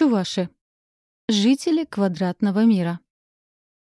Чуваши. Жители квадратного мира.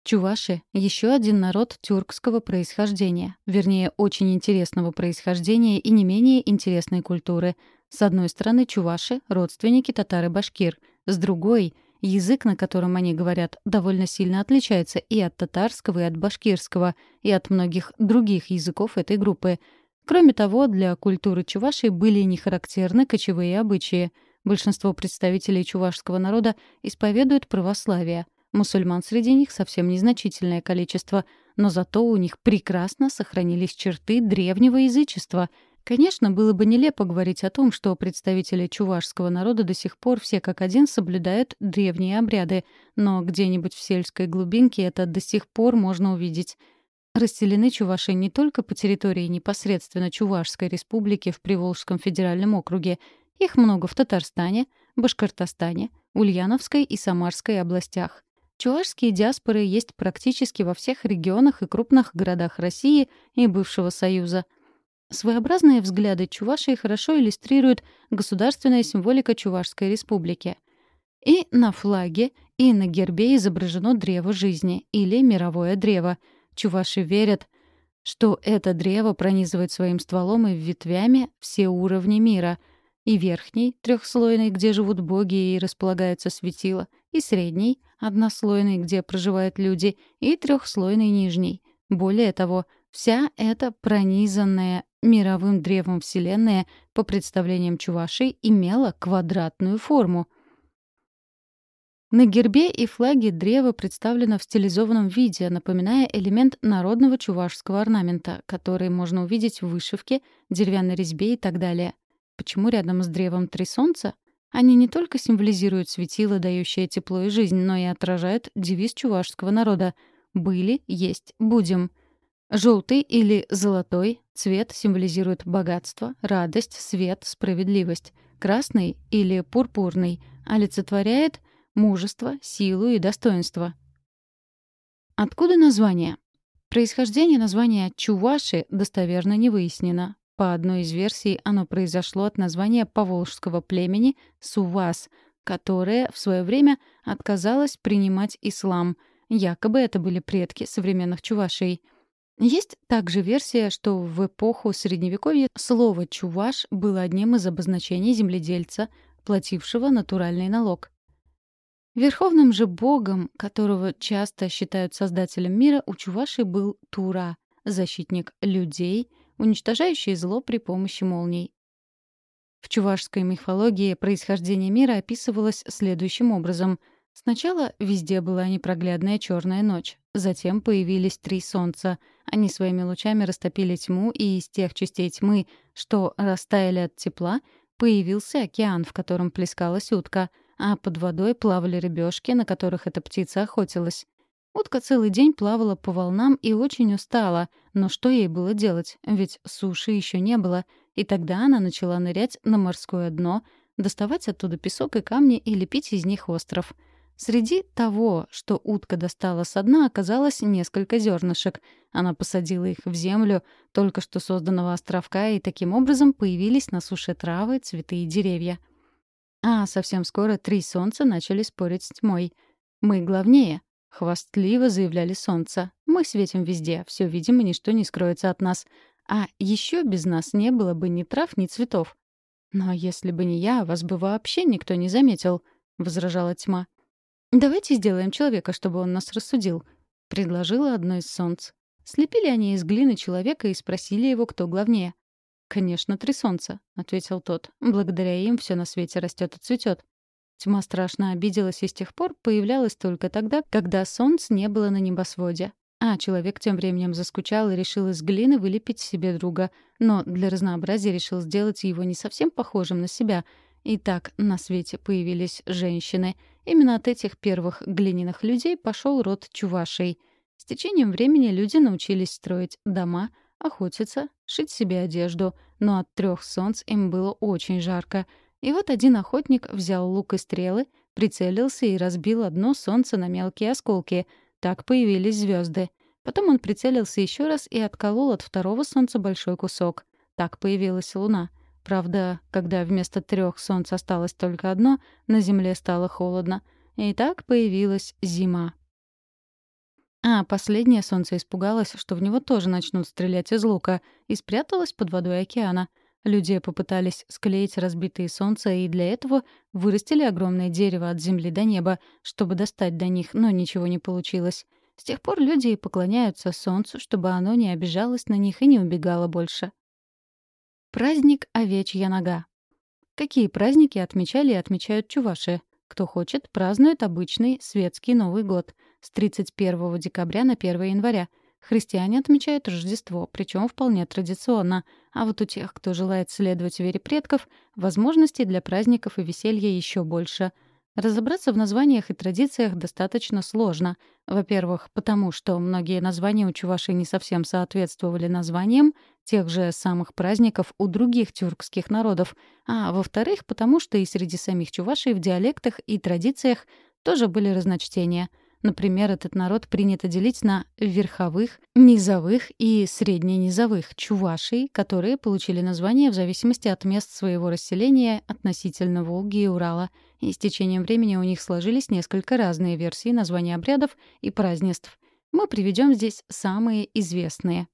Чуваши — еще один народ тюркского происхождения, вернее, очень интересного происхождения и не менее интересной культуры. С одной стороны, чуваши — родственники татары-башкир, с другой — язык, на котором они говорят, довольно сильно отличается и от татарского, и от башкирского, и от многих других языков этой группы. Кроме того, для культуры чувашей были нехарактерны кочевые обычаи. Большинство представителей чувашского народа исповедуют православие — Мусульман среди них совсем незначительное количество, но зато у них прекрасно сохранились черты древнего язычества. Конечно, было бы нелепо говорить о том, что представители чувашского народа до сих пор все как один соблюдают древние обряды, но где-нибудь в сельской глубинке это до сих пор можно увидеть. Расселены чуваши не только по территории непосредственно Чувашской республики в Приволжском федеральном округе. Их много в Татарстане, Башкортостане, Ульяновской и Самарской областях. Чувашские диаспоры есть практически во всех регионах и крупных городах России и бывшего Союза. Своеобразные взгляды чувашей хорошо иллюстрирует государственная символика Чувашской республики. И на флаге, и на гербе изображено древо жизни или мировое древо. Чуваши верят, что это древо пронизывает своим стволом и ветвями все уровни мира — и верхний, трехслойный, где живут боги и располагаются светила, и средний, однослойный, где проживают люди, и трехслойный нижний. Более того, вся эта пронизанная мировым древом Вселенная, по представлениям Чувашей, имела квадратную форму. На гербе и флаге древо представлено в стилизованном виде, напоминая элемент народного чувашского орнамента, который можно увидеть в вышивке, деревянной резьбе и так далее. Почему рядом с древом три солнца? Они не только символизируют светило, дающее тепло и жизнь, но и отражают девиз чувашского народа «Были, есть, будем». Желтый или золотой цвет символизирует богатство, радость, свет, справедливость. Красный или пурпурный олицетворяет мужество, силу и достоинство. Откуда название? Происхождение названия «Чуваши» достоверно не выяснено. По одной из версий, оно произошло от названия поволжского племени Сувас, которое в свое время отказалось принимать ислам. Якобы это были предки современных чувашей. Есть также версия, что в эпоху Средневековья слово «чуваш» было одним из обозначений земледельца, платившего натуральный налог. Верховным же богом, которого часто считают создателем мира, у чувашей был Тура, защитник людей — уничтожающие зло при помощи молний. В чувашской мифологии происхождение мира описывалось следующим образом. Сначала везде была непроглядная черная ночь. Затем появились три солнца. Они своими лучами растопили тьму, и из тех частей тьмы, что растаяли от тепла, появился океан, в котором плескалась утка, а под водой плавали рыбешки, на которых эта птица охотилась. Утка целый день плавала по волнам и очень устала, но что ей было делать, ведь суши еще не было, и тогда она начала нырять на морское дно, доставать оттуда песок и камни и лепить из них остров. Среди того, что утка достала со дна, оказалось несколько зернышек. Она посадила их в землю только что созданного островка, и таким образом появились на суше травы, цветы и деревья. А совсем скоро три солнца начали спорить с тьмой. «Мы главнее», Хвастливо заявляли солнце. «Мы светим везде, все видим, и ничто не скроется от нас. А еще без нас не было бы ни трав, ни цветов». «Но если бы не я, вас бы вообще никто не заметил», — возражала тьма. «Давайте сделаем человека, чтобы он нас рассудил», — предложила одно из солнц. Слепили они из глины человека и спросили его, кто главнее. «Конечно, три солнца», — ответил тот. «Благодаря им все на свете растет и цветет. Тьма страшно обиделась и с тех пор появлялась только тогда, когда солнца не было на небосводе. А человек тем временем заскучал и решил из глины вылепить себе друга, но для разнообразия решил сделать его не совсем похожим на себя. И так на свете появились женщины. Именно от этих первых глиняных людей пошел род чувашей. С течением времени люди научились строить дома, охотиться, шить себе одежду, но от трех солнц им было очень жарко — и вот один охотник взял лук и стрелы, прицелился и разбил одно солнце на мелкие осколки. Так появились звезды. Потом он прицелился еще раз и отколол от второго солнца большой кусок. Так появилась луна. Правда, когда вместо трех солнц осталось только одно, на земле стало холодно. И так появилась зима. А последнее солнце испугалось, что в него тоже начнут стрелять из лука, и спряталось под водой океана. Люди попытались склеить разбитые солнца, и для этого вырастили огромное дерево от земли до неба, чтобы достать до них, но ничего не получилось. С тех пор люди и поклоняются солнцу, чтобы оно не обижалось на них и не убегало больше. Праздник «Овечья нога». Какие праздники отмечали и отмечают чуваши? Кто хочет, празднует обычный светский Новый год с 31 декабря на 1 января. Христиане отмечают Рождество, причем вполне традиционно. А вот у тех, кто желает следовать вере предков, возможностей для праздников и веселья еще больше — Разобраться в названиях и традициях достаточно сложно. Во-первых, потому что многие названия у чувашей не совсем соответствовали названиям тех же самых праздников у других тюркских народов, а во-вторых, потому что и среди самих чувашей в диалектах и традициях тоже были разночтения — Например, этот народ принято делить на верховых, низовых и средненизовых чувашей, которые получили название в зависимости от мест своего расселения относительно Волги и Урала. И с течением времени у них сложились несколько разные версии названий обрядов и празднеств. Мы приведем здесь самые известные.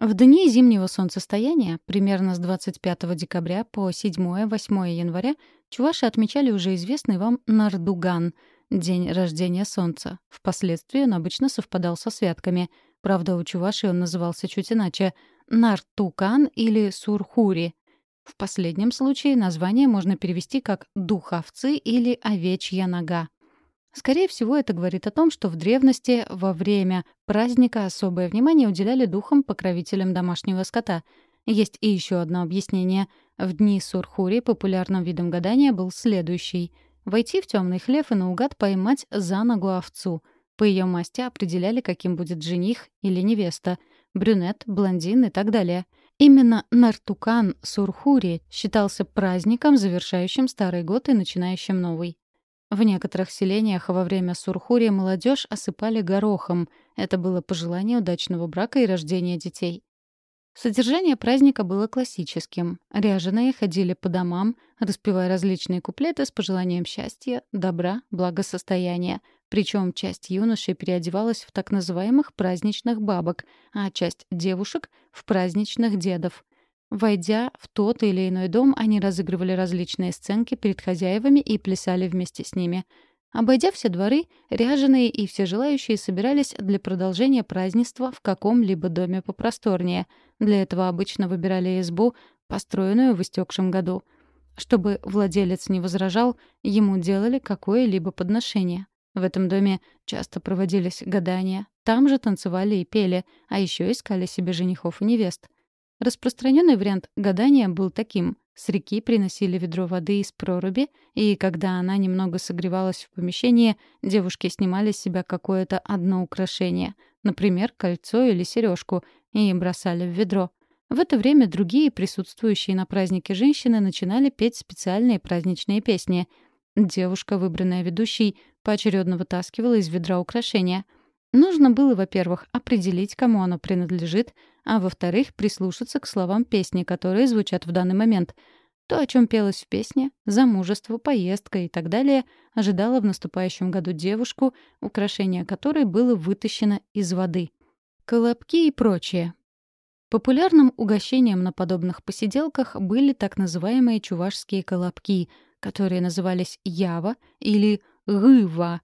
В дни зимнего солнцестояния, примерно с 25 декабря по 7-8 января, чуваши отмечали уже известный вам Нардуган — день рождения солнца. Впоследствии он обычно совпадал со святками. Правда, у чуваши он назывался чуть иначе — Нартукан или Сурхури. В последнем случае название можно перевести как «дух овцы» или «овечья нога». Скорее всего, это говорит о том, что в древности во время праздника особое внимание уделяли духам-покровителям домашнего скота. Есть и еще одно объяснение. В дни Сурхури популярным видом гадания был следующий. Войти в темный хлев и наугад поймать за ногу овцу. По ее масти определяли, каким будет жених или невеста. Брюнет, блондин и так далее. Именно Нартукан Сурхури считался праздником, завершающим старый год и начинающим новый. В некоторых селениях во время Сурхури молодежь осыпали горохом. Это было пожелание удачного брака и рождения детей. Содержание праздника было классическим. Ряженые ходили по домам, распевая различные куплеты с пожеланием счастья, добра, благосостояния. Причем часть юношей переодевалась в так называемых праздничных бабок, а часть девушек — в праздничных дедов. Войдя в тот или иной дом, они разыгрывали различные сценки перед хозяевами и плясали вместе с ними. Обойдя все дворы, ряженые и все желающие собирались для продолжения празднества в каком-либо доме попросторнее. Для этого обычно выбирали избу, построенную в истекшем году. Чтобы владелец не возражал, ему делали какое-либо подношение. В этом доме часто проводились гадания, там же танцевали и пели, а еще искали себе женихов и невест — Распространенный вариант гадания был таким. С реки приносили ведро воды из проруби, и когда она немного согревалась в помещении, девушки снимали с себя какое-то одно украшение, например, кольцо или сережку, и бросали в ведро. В это время другие присутствующие на празднике женщины начинали петь специальные праздничные песни. Девушка, выбранная ведущей, поочередно вытаскивала из ведра украшения — Нужно было, во-первых, определить, кому оно принадлежит, а во-вторых, прислушаться к словам песни, которые звучат в данный момент. То, о чем пелось в песне, замужество, поездка и так далее, ожидало в наступающем году девушку, украшение которой было вытащено из воды. Колобки и прочее. Популярным угощением на подобных посиделках были так называемые чувашские колобки, которые назывались ява или гыва,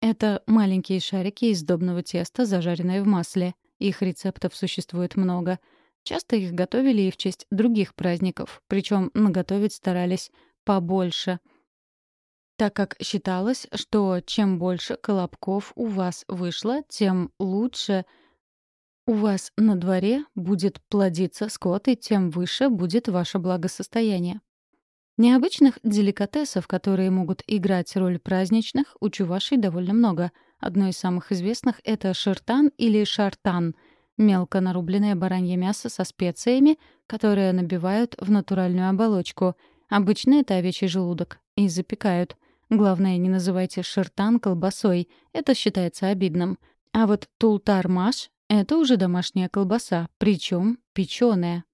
это маленькие шарики из сдобного теста, зажаренные в масле. Их рецептов существует много. Часто их готовили и в честь других праздников, причем наготовить старались побольше. Так как считалось, что чем больше колобков у вас вышло, тем лучше у вас на дворе будет плодиться скот, и тем выше будет ваше благосостояние. Необычных деликатесов, которые могут играть роль праздничных, у чувашей довольно много. Одно из самых известных — это шертан или шартан — мелко нарубленное баранье мясо со специями, которые набивают в натуральную оболочку. Обычно это овечий желудок. И запекают. Главное, не называйте шертан колбасой. Это считается обидным. А вот тултар-маш Это уже домашняя колбаса, причем печеная.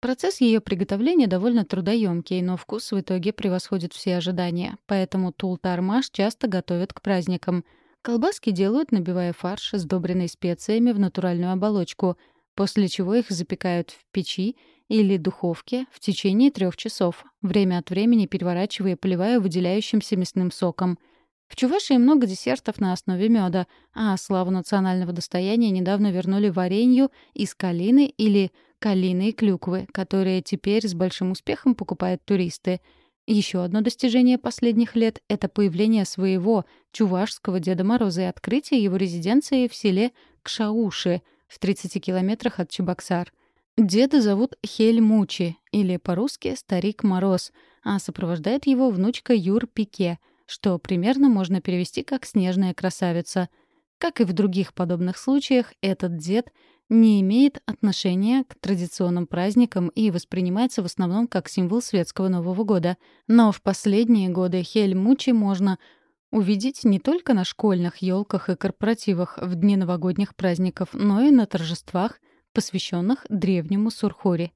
Процесс ее приготовления довольно трудоемкий, но вкус в итоге превосходит все ожидания, поэтому тул-тармаш часто готовят к праздникам. Колбаски делают, набивая фарш, сдобренный специями в натуральную оболочку, после чего их запекают в печи или духовке в течение трех часов, время от времени переворачивая и поливая выделяющимся мясным соком. В Чувашии много десертов на основе меда, а славу национального достояния недавно вернули варенью из калины или калины и клюквы, которые теперь с большим успехом покупают туристы. Еще одно достижение последних лет — это появление своего чувашского Деда Мороза и открытие его резиденции в селе Кшауши в 30 километрах от Чебоксар. Деда зовут Хель Мучи, или по-русски «Старик Мороз», а сопровождает его внучка Юр Пике, что примерно можно перевести как «снежная красавица». Как и в других подобных случаях, этот дед — не имеет отношения к традиционным праздникам и воспринимается в основном как символ светского Нового года. Но в последние годы Хель-Мучи можно увидеть не только на школьных елках и корпоративах в дни новогодних праздников, но и на торжествах, посвященных древнему Сурхури.